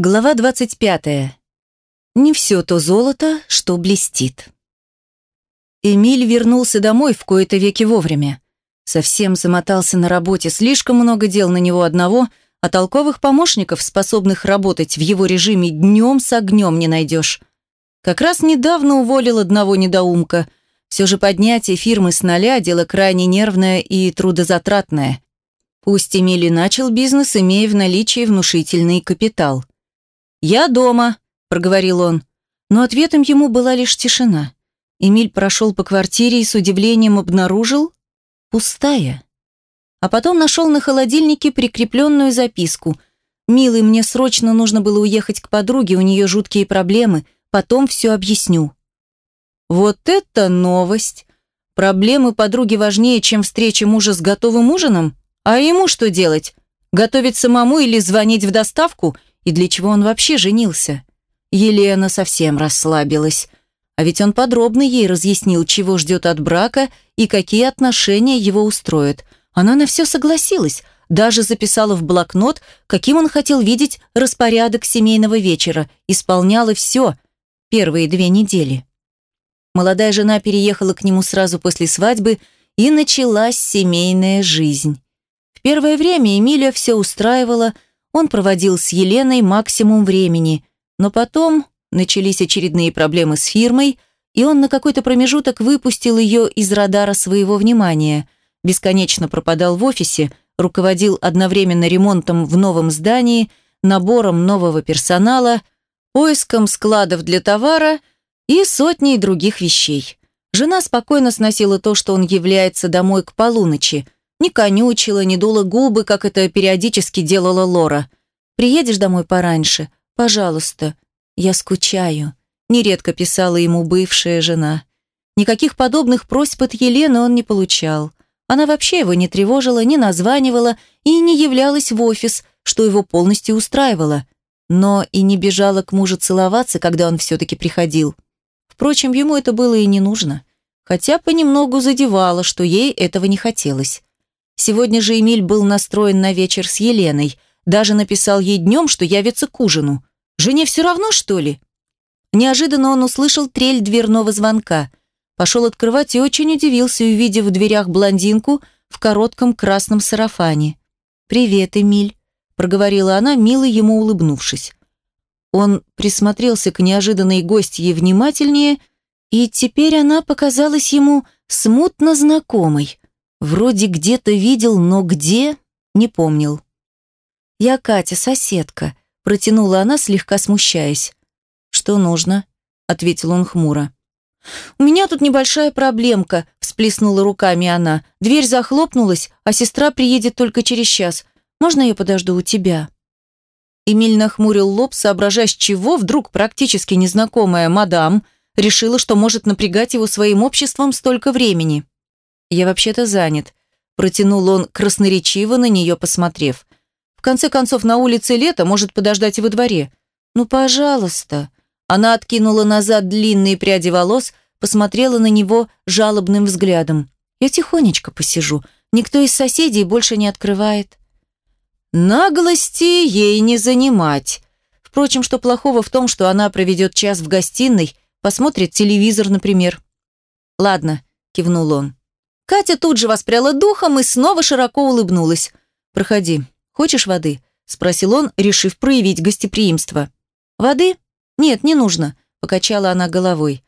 Глава 25. Не все то золото, что блестит. Эмиль вернулся домой в кои-то веки вовремя. Совсем замотался на работе, слишком много дел на него одного, а толковых помощников, способных работать в его режиме днем с огнем не найдешь. Как раз недавно уволил одного недоумка. Все же поднятие фирмы с нуля – дело крайне нервное и трудозатратное. Пусть Эмиль и начал бизнес, имея в наличии внушительный капитал – «Я дома», – проговорил он. Но ответом ему была лишь тишина. Эмиль прошел по квартире и с удивлением обнаружил – пустая. А потом нашел на холодильнике прикрепленную записку. «Милый, мне срочно нужно было уехать к подруге, у нее жуткие проблемы, потом все объясню». Вот это новость! Проблемы подруги важнее, чем встреча мужа с готовым ужином? А ему что делать? Готовить самому или звонить в доставку – и для чего он вообще женился? Елена совсем расслабилась. А ведь он подробно ей разъяснил, чего ждет от брака и какие отношения его устроят. Она на все согласилась, даже записала в блокнот, каким он хотел видеть распорядок семейного вечера, исполняла все первые две недели. Молодая жена переехала к нему сразу после свадьбы, и началась семейная жизнь. В первое время Эмилия все устраивала – он проводил с Еленой максимум времени, но потом начались очередные проблемы с фирмой, и он на какой-то промежуток выпустил ее из радара своего внимания, бесконечно пропадал в офисе, руководил одновременно ремонтом в новом здании, набором нового персонала, поиском складов для товара и сотней других вещей. Жена спокойно сносила то, что он является домой к полуночи – не конючила, не дула губы, как это периодически делала Лора. «Приедешь домой пораньше? Пожалуйста. Я скучаю», – нередко писала ему бывшая жена. Никаких подобных просьб от Елены он не получал. Она вообще его не тревожила, не названивала и не являлась в офис, что его полностью устраивало. Но и не бежала к мужу целоваться, когда он все-таки приходил. Впрочем, ему это было и не нужно. Хотя понемногу задевало, что ей этого не хотелось. Сегодня же Эмиль был настроен на вечер с Еленой. Даже написал ей днем, что явится к ужину. Жене все равно, что ли? Неожиданно он услышал трель дверного звонка. Пошел открывать и очень удивился, увидев в дверях блондинку в коротком красном сарафане. «Привет, Эмиль», – проговорила она, мило ему улыбнувшись. Он присмотрелся к неожиданной гостье внимательнее, и теперь она показалась ему смутно знакомой. Вроде где-то видел, но где – не помнил. «Я Катя, соседка», – протянула она, слегка смущаясь. «Что нужно?» – ответил он хмуро. «У меня тут небольшая проблемка», – всплеснула руками она. «Дверь захлопнулась, а сестра приедет только через час. Можно я подожду у тебя?» Эмиль нахмурил лоб, соображая, с чего вдруг практически незнакомая мадам решила, что может напрягать его своим обществом столько времени. «Я вообще-то занят», – протянул он красноречиво на нее посмотрев. «В конце концов, на улице лето, может подождать и во дворе». «Ну, пожалуйста». Она откинула назад длинные пряди волос, посмотрела на него жалобным взглядом. «Я тихонечко посижу. Никто из соседей больше не открывает». Наглости ей не занимать. Впрочем, что плохого в том, что она проведет час в гостиной, посмотрит телевизор, например. «Ладно», – кивнул он. Катя тут же воспряла духом и снова широко улыбнулась. «Проходи. Хочешь воды?» – спросил он, решив проявить гостеприимство. «Воды? Нет, не нужно», – покачала она головой.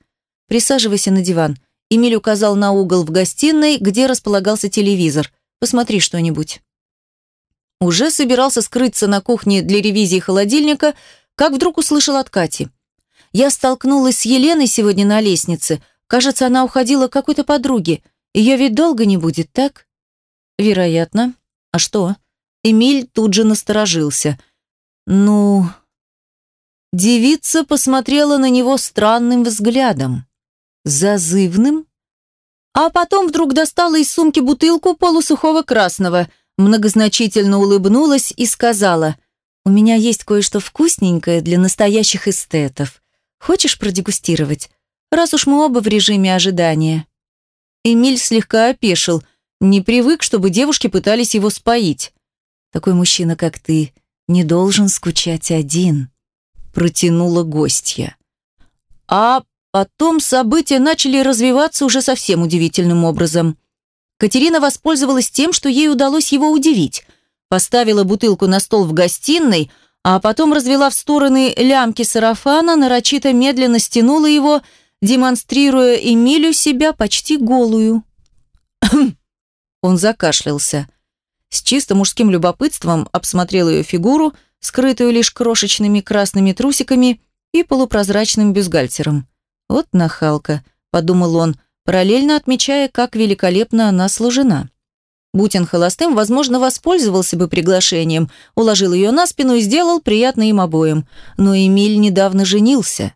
«Присаживайся на диван». Эмиль указал на угол в гостиной, где располагался телевизор. «Посмотри что-нибудь». Уже собирался скрыться на кухне для ревизии холодильника, как вдруг услышал от Кати. «Я столкнулась с Еленой сегодня на лестнице. Кажется, она уходила к какой-то подруге. Ее ведь долго не будет, так? Вероятно. А что? Эмиль тут же насторожился. Ну... Девица посмотрела на него странным взглядом. Зазывным? А потом вдруг достала из сумки бутылку полусухого красного, многозначительно улыбнулась и сказала, «У меня есть кое-что вкусненькое для настоящих эстетов. Хочешь продегустировать? Раз уж мы оба в режиме ожидания». Эмиль слегка опешил, не привык, чтобы девушки пытались его споить. «Такой мужчина, как ты, не должен скучать один», протянула гостья. А потом события начали развиваться уже совсем удивительным образом. Катерина воспользовалась тем, что ей удалось его удивить. Поставила бутылку на стол в гостиной, а потом развела в стороны лямки сарафана, нарочито медленно стянула его, демонстрируя Эмилю себя почти голую. Он закашлялся. С чисто мужским любопытством обсмотрел ее фигуру, скрытую лишь крошечными красными трусиками и полупрозрачным бюстгальтером. «Вот нахалка», — подумал он, параллельно отмечая, как великолепно она сложена. Будь он холостым, возможно, воспользовался бы приглашением, уложил ее на спину и сделал приятно им обоим. Но Эмиль недавно женился.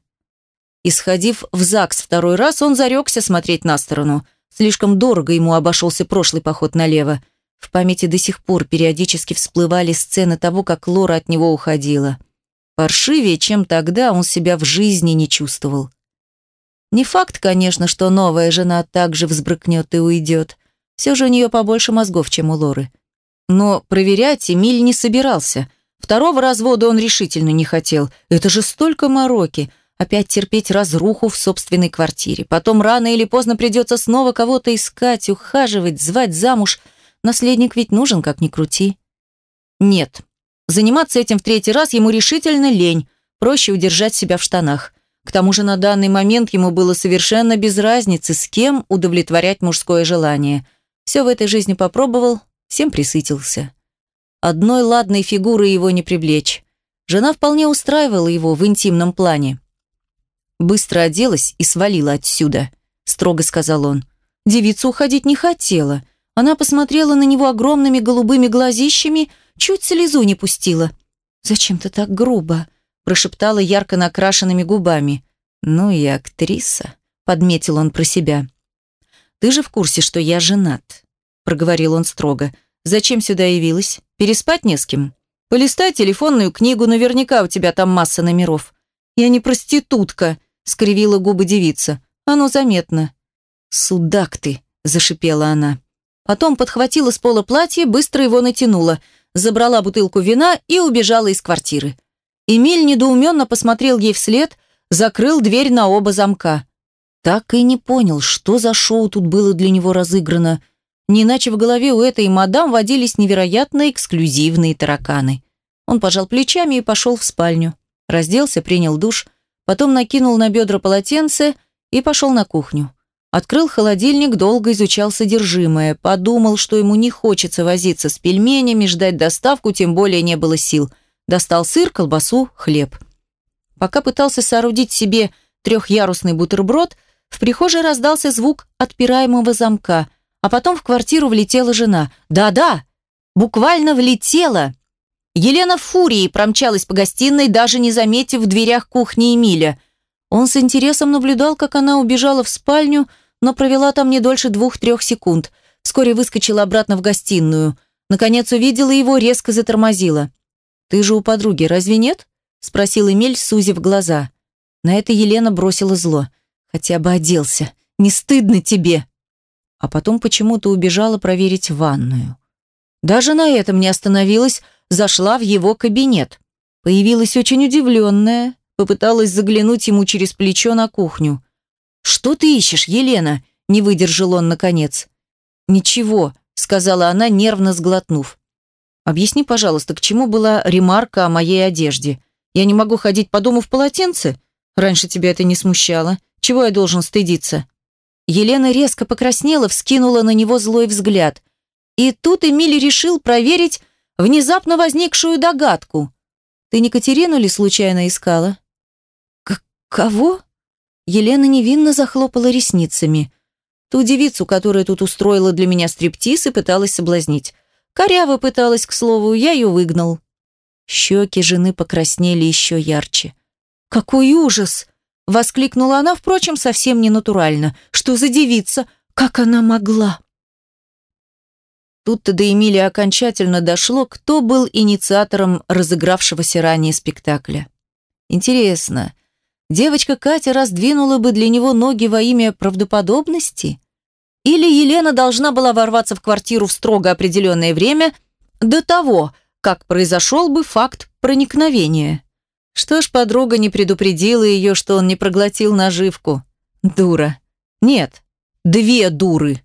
Исходив в ЗАГС второй раз, он зарекся смотреть на сторону. Слишком дорого ему обошелся прошлый поход налево. В памяти до сих пор периодически всплывали сцены того, как Лора от него уходила. Паршивее, чем тогда, он себя в жизни не чувствовал. Не факт, конечно, что новая жена также взбрыкнет и уйдет. Все же у нее побольше мозгов, чем у Лоры. Но проверять Эмиль не собирался. Второго развода он решительно не хотел. Это же столько мороки. Опять терпеть разруху в собственной квартире. Потом рано или поздно придется снова кого-то искать, ухаживать, звать замуж. Наследник ведь нужен, как ни крути. Нет. Заниматься этим в третий раз ему решительно лень. Проще удержать себя в штанах. К тому же на данный момент ему было совершенно без разницы, с кем удовлетворять мужское желание. Все в этой жизни попробовал, всем присытился. Одной ладной фигуры его не привлечь. Жена вполне устраивала его в интимном плане. Быстро оделась и свалила отсюда, строго сказал он. Девица уходить не хотела. Она посмотрела на него огромными голубыми глазищами, чуть слезу не пустила. «Зачем ты так грубо?» прошептала ярко накрашенными губами. «Ну и актриса», — подметил он про себя. «Ты же в курсе, что я женат», — проговорил он строго. «Зачем сюда явилась? Переспать не с кем? Полистай телефонную книгу, наверняка у тебя там масса номеров». «Я не проститутка», — скривила губы девица. «Оно заметно». «Судак ты», — зашипела она. Потом подхватила с пола платье, быстро его натянула, забрала бутылку вина и убежала из квартиры. Эмиль недоуменно посмотрел ей вслед, закрыл дверь на оба замка. Так и не понял, что за шоу тут было для него разыграно. Не иначе в голове у этой мадам водились невероятно эксклюзивные тараканы. Он пожал плечами и пошел в спальню. Разделся, принял душ, потом накинул на бедра полотенце и пошел на кухню. Открыл холодильник, долго изучал содержимое, подумал, что ему не хочется возиться с пельменями, ждать доставку, тем более не было сил – Достал сыр, колбасу, хлеб. Пока пытался соорудить себе трехъярусный бутерброд, в прихожей раздался звук отпираемого замка, а потом в квартиру влетела жена. Да-да, буквально влетела. Елена фурией промчалась по гостиной, даже не заметив в дверях кухни Эмиля. Он с интересом наблюдал, как она убежала в спальню, но провела там не дольше двух-трех секунд. Вскоре выскочила обратно в гостиную. Наконец увидела его, резко затормозила. «Ты же у подруги, разве нет?» – спросил Эмиль, сузив глаза. На это Елена бросила зло. «Хотя бы оделся. Не стыдно тебе!» А потом почему-то убежала проверить ванную. Даже на этом не остановилась, зашла в его кабинет. Появилась очень удивленная, попыталась заглянуть ему через плечо на кухню. «Что ты ищешь, Елена?» – не выдержал он наконец. «Ничего», – сказала она, нервно сглотнув. Объясни, пожалуйста, к чему была ремарка о моей одежде? Я не могу ходить по дому в полотенце? Раньше тебя это не смущало. Чего я должен стыдиться?» Елена резко покраснела, вскинула на него злой взгляд. И тут Эмиль решил проверить внезапно возникшую догадку. «Ты не Катерину ли случайно искала?» К «Кого?» Елена невинно захлопала ресницами. Ту девицу, которая тут устроила для меня стриптиз и пыталась соблазнить. Коряво пыталась, к слову, я ее выгнал. Щеки жены покраснели еще ярче. «Какой ужас!» — воскликнула она, впрочем, совсем не натурально. «Что за девица? Как она могла?» Тут-то до Эмилия окончательно дошло, кто был инициатором разыгравшегося ранее спектакля. Интересно, девочка Катя раздвинула бы для него ноги во имя правдоподобности? Или Елена должна была ворваться в квартиру в строго определенное время до того, как произошел бы факт проникновения. Что ж, подруга не предупредила ее, что он не проглотил наживку. Дура. Нет, две дуры.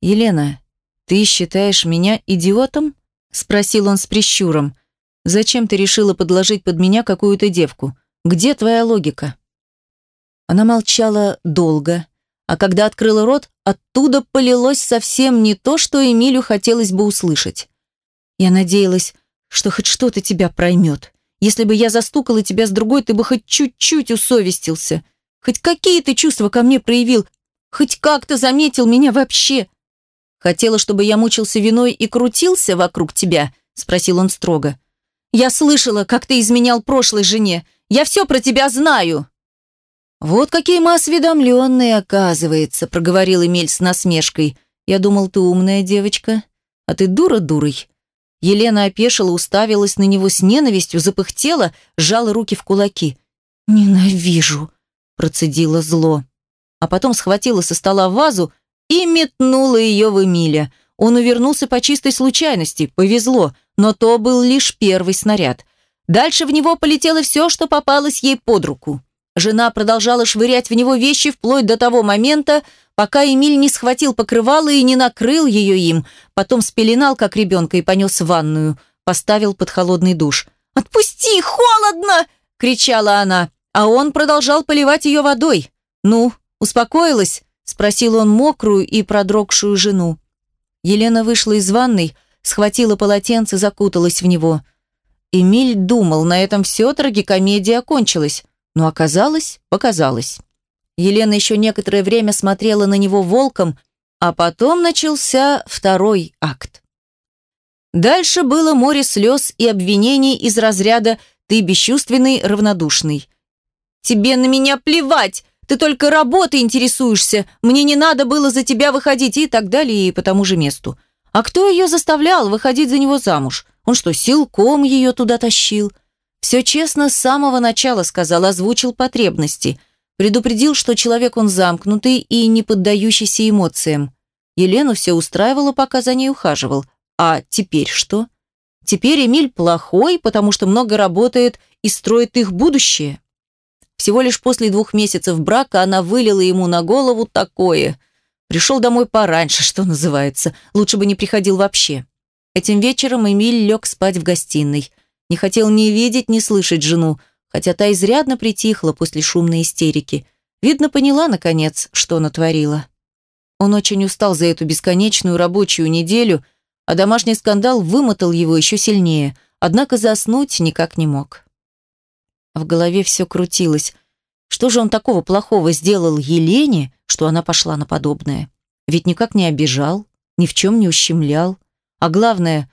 Елена, ты считаешь меня идиотом? Спросил он с прищуром. Зачем ты решила подложить под меня какую-то девку? Где твоя логика? Она молчала долго, а когда открыла рот, оттуда полилось совсем не то, что Эмилю хотелось бы услышать. Я надеялась, что хоть что-то тебя проймет. Если бы я застукала тебя с другой, ты бы хоть чуть-чуть усовестился. Хоть какие-то чувства ко мне проявил, хоть как-то заметил меня вообще. Хотела, чтобы я мучился виной и крутился вокруг тебя, спросил он строго. Я слышала, как ты изменял прошлой жене. Я все про тебя знаю. Вот какие мы осведомленные, оказывается, проговорил Эмиль с насмешкой. Я думал, ты умная девочка, а ты дура дурой. Елена опешила, уставилась на него с ненавистью, запыхтела, сжала руки в кулаки. «Ненавижу!» – процедила зло. А потом схватила со стола вазу и метнула ее в Эмиля. Он увернулся по чистой случайности, повезло, но то был лишь первый снаряд. Дальше в него полетело все, что попалось ей под руку. Жена продолжала швырять в него вещи вплоть до того момента, пока Эмиль не схватил покрывало и не накрыл ее им, потом спеленал, как ребенка, и понес в ванную, поставил под холодный душ. «Отпусти, холодно!» – кричала она, а он продолжал поливать ее водой. «Ну, успокоилась?» – спросил он мокрую и продрогшую жену. Елена вышла из ванной, схватила полотенце, закуталась в него. Эмиль думал, на этом все, трагикомедия окончилась, но оказалось, показалось. Елена еще некоторое время смотрела на него волком, а потом начался второй акт. Дальше было море слез и обвинений из разряда «ты бесчувственный, равнодушный». «Тебе на меня плевать! Ты только работой интересуешься! Мне не надо было за тебя выходить» и так далее и по тому же месту. А кто ее заставлял выходить за него замуж? Он что, силком ее туда тащил? Все честно с самого начала сказал, озвучил потребности. Предупредил, что человек он замкнутый и не поддающийся эмоциям. Елену все устраивало, пока за ней ухаживал. А теперь что? Теперь Эмиль плохой, потому что много работает и строит их будущее. Всего лишь после двух месяцев брака она вылила ему на голову такое. Пришел домой пораньше, что называется. Лучше бы не приходил вообще. Этим вечером Эмиль лег спать в гостиной. Не хотел ни видеть, ни слышать жену, хотя та изрядно притихла после шумной истерики. Видно, поняла, наконец, что натворила. Он очень устал за эту бесконечную рабочую неделю, а домашний скандал вымотал его еще сильнее, однако заснуть никак не мог. В голове все крутилось. Что же он такого плохого сделал Елене, что она пошла на подобное? Ведь никак не обижал, ни в чем не ущемлял. А главное,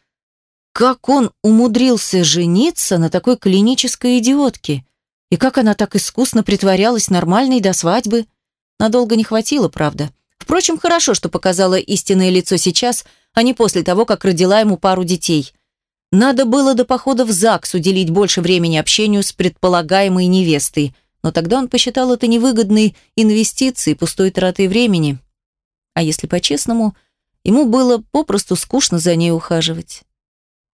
как он умудрился жениться на такой клинической идиотке? И как она так искусно притворялась нормальной до свадьбы? Надолго не хватило, правда. Впрочем, хорошо, что показала истинное лицо сейчас, а не после того, как родила ему пару детей. Надо было до похода в ЗАГС уделить больше времени общению с предполагаемой невестой, но тогда он посчитал это невыгодной инвестицией, пустой тратой времени. А если по-честному, ему было попросту скучно за ней ухаживать.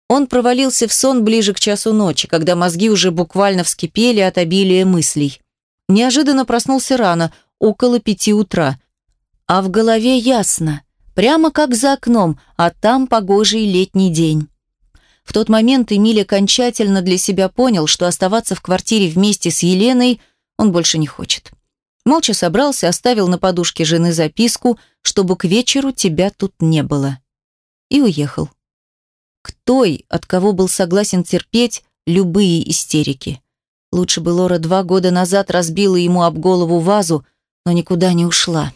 Он провалился в сон ближе к часу ночи, когда мозги уже буквально вскипели от обилия мыслей. Неожиданно проснулся рано, около пяти утра. А в голове ясно, прямо как за окном, а там погожий летний день. В тот момент Эмиль окончательно для себя понял, что оставаться в квартире вместе с Еленой он больше не хочет. Молча собрался, оставил на подушке жены записку, чтобы к вечеру тебя тут не было. И уехал к той, от кого был согласен терпеть любые истерики. Лучше бы Лора два года назад разбила ему об голову вазу, но никуда не ушла.